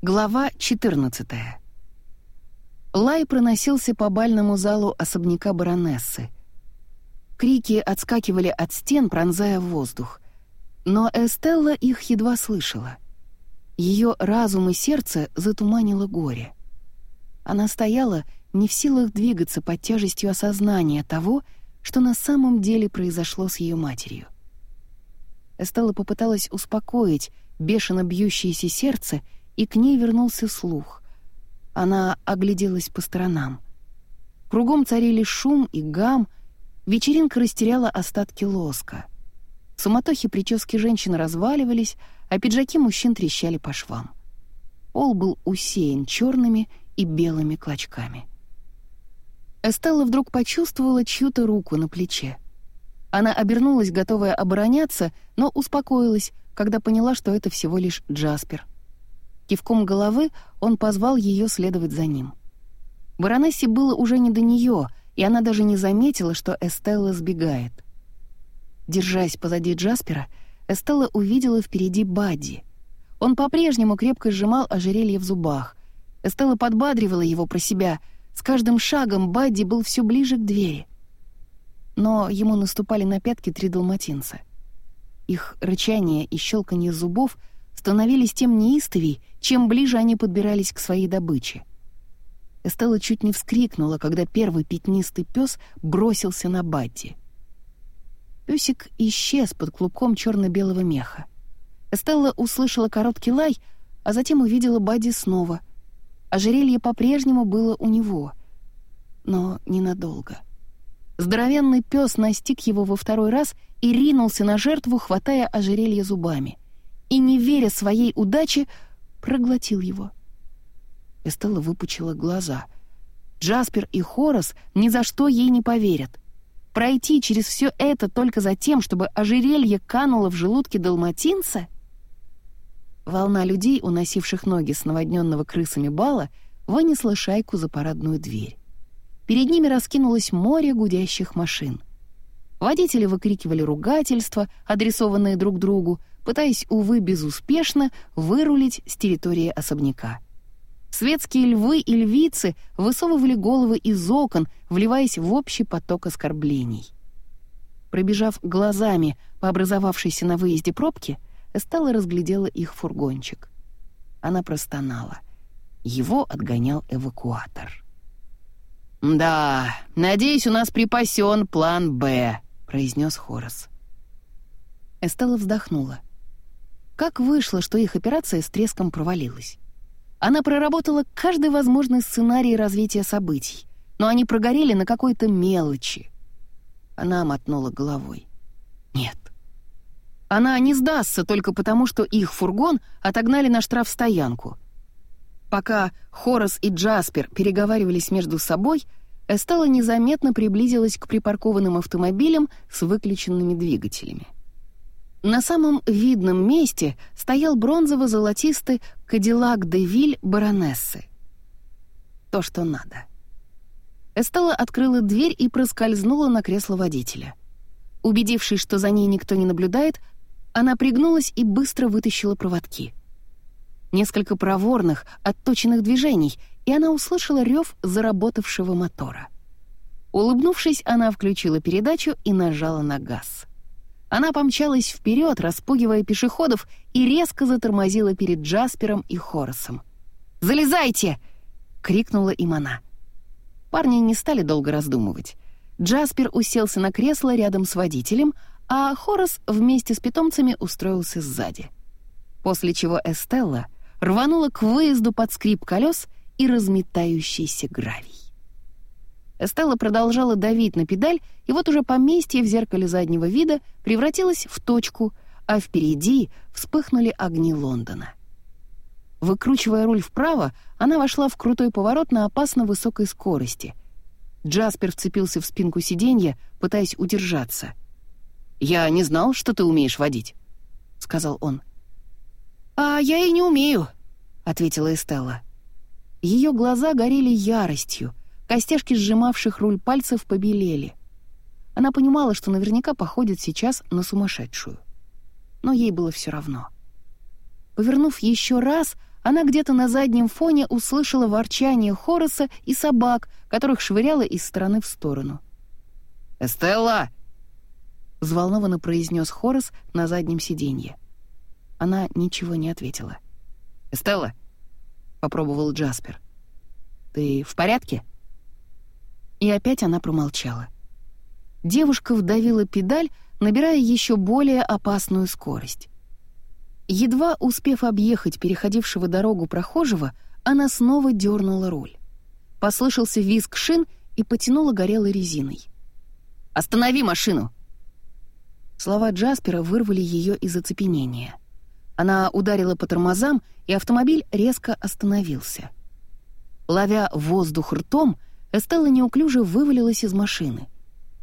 Глава 14 Лай проносился по бальному залу особняка баронессы. Крики отскакивали от стен, пронзая воздух. Но Эстелла их едва слышала. Ее разум и сердце затуманило горе. Она стояла, не в силах двигаться под тяжестью осознания того, что на самом деле произошло с ее матерью. Эстелла попыталась успокоить бешено бьющееся сердце, и к ней вернулся слух. Она огляделась по сторонам. Кругом царили шум и гам, вечеринка растеряла остатки лоска. В суматохе прически женщин разваливались, а пиджаки мужчин трещали по швам. Пол был усеян черными и белыми клочками. Эстелла вдруг почувствовала чью-то руку на плече. Она обернулась, готовая обороняться, но успокоилась, когда поняла, что это всего лишь Джаспер. Кивком головы он позвал ее следовать за ним. Баронессе было уже не до нее, и она даже не заметила, что Эстелла сбегает. Держась позади Джаспера, Эстелла увидела впереди Бадди. Он по-прежнему крепко сжимал ожерелье в зубах. Эстелла подбадривала его про себя. С каждым шагом Бадди был все ближе к двери — но ему наступали на пятки три далматинца. Их рычание и щелканье зубов становились тем неистовей, чем ближе они подбирались к своей добыче. Эстелла чуть не вскрикнула, когда первый пятнистый пес бросился на Бадди. Песик исчез под клубком черно-белого меха. Эстелла услышала короткий лай, а затем увидела Бадди снова. Ожерелье по-прежнему было у него, но ненадолго — Здоровенный пес настиг его во второй раз и ринулся на жертву, хватая ожерелье зубами. И, не веря своей удаче, проглотил его. Эстелла выпучила глаза. Джаспер и Хорас ни за что ей не поверят. Пройти через все это только за тем, чтобы ожерелье кануло в желудке далматинца? Волна людей, уносивших ноги с наводненного крысами бала, вынесла шайку за парадную дверь. Перед ними раскинулось море гудящих машин. Водители выкрикивали ругательства, адресованные друг другу, пытаясь, увы, безуспешно вырулить с территории особняка. Светские львы и львицы высовывали головы из окон, вливаясь в общий поток оскорблений. Пробежав глазами по образовавшейся на выезде пробке, Эстелла разглядела их фургончик. Она простонала. Его отгонял эвакуатор. «Да, надеюсь, у нас припасен план «Б», — произнес Хорас. Эстелла вздохнула. Как вышло, что их операция с треском провалилась? Она проработала каждый возможный сценарий развития событий, но они прогорели на какой-то мелочи. Она мотнула головой. Нет. Она не сдастся только потому, что их фургон отогнали на штрафстоянку — Пока Хорас и Джаспер переговаривались между собой, Эстелла незаметно приблизилась к припаркованным автомобилям с выключенными двигателями. На самом видном месте стоял бронзово-золотистый Кадиллак де Виль баронессы. То, что надо. Эстелла открыла дверь и проскользнула на кресло водителя. Убедившись, что за ней никто не наблюдает, она пригнулась и быстро вытащила проводки — несколько проворных, отточенных движений, и она услышала рев заработавшего мотора. Улыбнувшись, она включила передачу и нажала на газ. Она помчалась вперед, распугивая пешеходов, и резко затормозила перед Джаспером и Хоросом. «Залезайте!» — крикнула им она. Парни не стали долго раздумывать. Джаспер уселся на кресло рядом с водителем, а Хорос вместе с питомцами устроился сзади. После чего Эстелла — рванула к выезду под скрип колес и разметающийся гравий. Эстелла продолжала давить на педаль, и вот уже поместье в зеркале заднего вида превратилось в точку, а впереди вспыхнули огни Лондона. Выкручивая руль вправо, она вошла в крутой поворот на опасно высокой скорости. Джаспер вцепился в спинку сиденья, пытаясь удержаться. «Я не знал, что ты умеешь водить», — сказал он. «А я и не умею», — ответила Эстелла. Ее глаза горели яростью, костяшки сжимавших руль пальцев побелели. Она понимала, что наверняка походит сейчас на сумасшедшую. Но ей было все равно. Повернув еще раз, она где-то на заднем фоне услышала ворчание Хороса и собак, которых швыряла из стороны в сторону. «Эстелла!» — взволнованно произнес Хорос на заднем сиденье. Она ничего не ответила. «Эстелла!» — попробовал Джаспер. «Ты в порядке?» И опять она промолчала. Девушка вдавила педаль, набирая еще более опасную скорость. Едва успев объехать переходившего дорогу прохожего, она снова дернула руль. Послышался визг шин и потянула горелой резиной. «Останови машину!» Слова Джаспера вырвали ее из оцепенения. Она ударила по тормозам, и автомобиль резко остановился. Ловя воздух ртом, Эстелла неуклюже вывалилась из машины.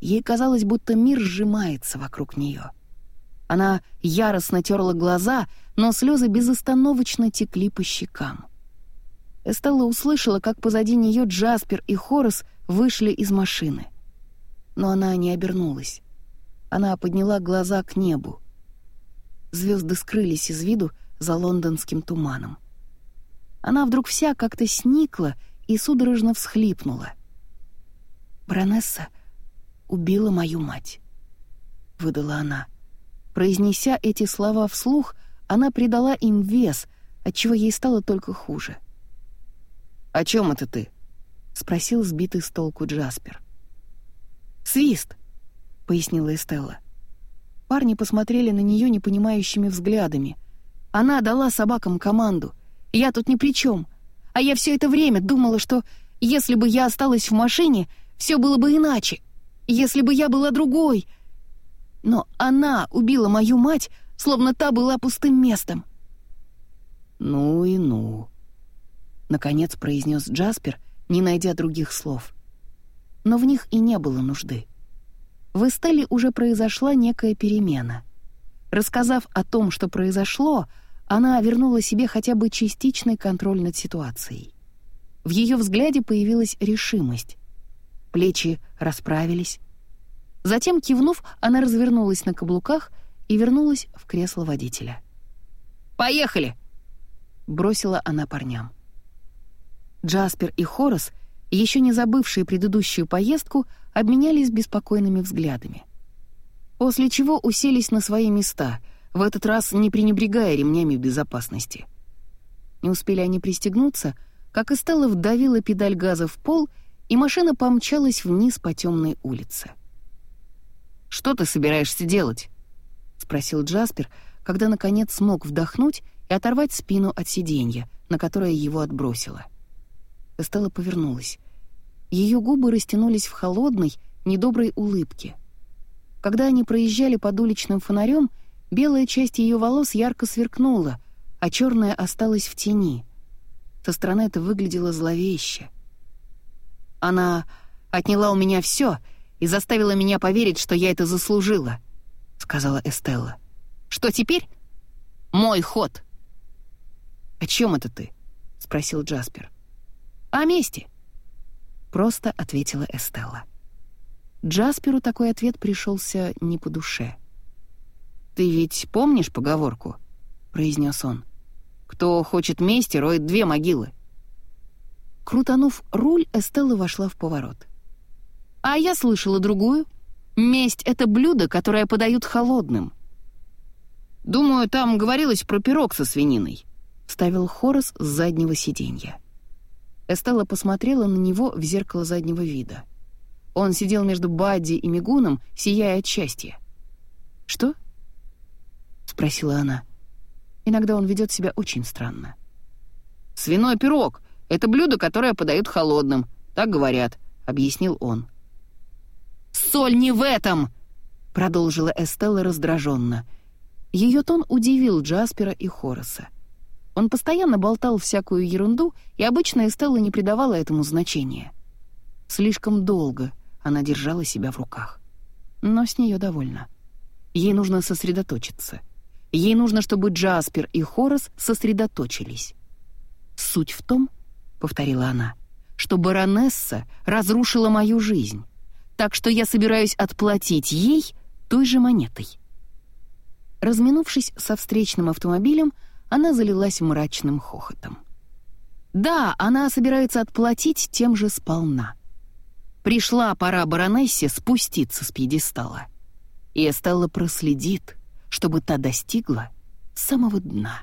Ей казалось, будто мир сжимается вокруг нее. Она яростно терла глаза, но слезы безостановочно текли по щекам. Эстелла услышала, как позади нее Джаспер и Хорос вышли из машины. Но она не обернулась. Она подняла глаза к небу. Звезды скрылись из виду за лондонским туманом. Она вдруг вся как-то сникла и судорожно всхлипнула. «Баронесса убила мою мать», — выдала она. Произнеся эти слова вслух, она придала им вес, отчего ей стало только хуже. «О чем это ты?» — спросил сбитый с толку Джаспер. «Свист», — пояснила Эстелла. Парни посмотрели на нее непонимающими взглядами. Она дала собакам команду. «Я тут ни при чем. А я все это время думала, что если бы я осталась в машине, все было бы иначе. Если бы я была другой, но она убила мою мать, словно та была пустым местом. «Ну и ну», — наконец произнес Джаспер, не найдя других слов. Но в них и не было нужды. В Эстелле уже произошла некая перемена. Рассказав о том, что произошло, она вернула себе хотя бы частичный контроль над ситуацией. В ее взгляде появилась решимость. Плечи расправились, Затем, кивнув, она развернулась на каблуках и вернулась в кресло водителя. «Поехали!» — бросила она парням. Джаспер и Хорос, еще не забывшие предыдущую поездку, обменялись беспокойными взглядами. После чего уселись на свои места, в этот раз не пренебрегая ремнями безопасности. Не успели они пристегнуться, как Эстелла вдавила педаль газа в пол, и машина помчалась вниз по темной улице. Что ты собираешься делать?» — спросил Джаспер, когда, наконец, смог вдохнуть и оторвать спину от сиденья, на которое его отбросило. Эстелла повернулась. Ее губы растянулись в холодной, недоброй улыбке. Когда они проезжали под уличным фонарем, белая часть ее волос ярко сверкнула, а черная осталась в тени. Со стороны это выглядело зловеще. «Она отняла у меня все и заставила меня поверить, что я это заслужила», — сказала Эстелла. «Что теперь? Мой ход». «О чем это ты?» — спросил Джаспер. «О месте», — просто ответила Эстелла. Джасперу такой ответ пришелся не по душе. «Ты ведь помнишь поговорку?» — произнес он. «Кто хочет мести, роет две могилы». Крутанув руль, Эстелла вошла в поворот. А я слышала другую. Месть — это блюдо, которое подают холодным. «Думаю, там говорилось про пирог со свининой», — вставил Хорос с заднего сиденья. Эстелла посмотрела на него в зеркало заднего вида. Он сидел между Бадди и Мигуном, сияя от счастья. «Что?» — спросила она. Иногда он ведет себя очень странно. «Свиной пирог — это блюдо, которое подают холодным, так говорят», — объяснил он. «Соль не в этом!» — продолжила Эстелла раздраженно. Ее тон удивил Джаспера и Хороса. Он постоянно болтал всякую ерунду, и обычно Эстелла не придавала этому значения. Слишком долго она держала себя в руках. Но с нее довольна. Ей нужно сосредоточиться. Ей нужно, чтобы Джаспер и Хорос сосредоточились. «Суть в том, — повторила она, — что баронесса разрушила мою жизнь так что я собираюсь отплатить ей той же монетой. Разминувшись со встречным автомобилем, она залилась мрачным хохотом. Да, она собирается отплатить тем же сполна. Пришла пора баронессе спуститься с пьедестала. И Эстелла проследит, чтобы та достигла самого дна.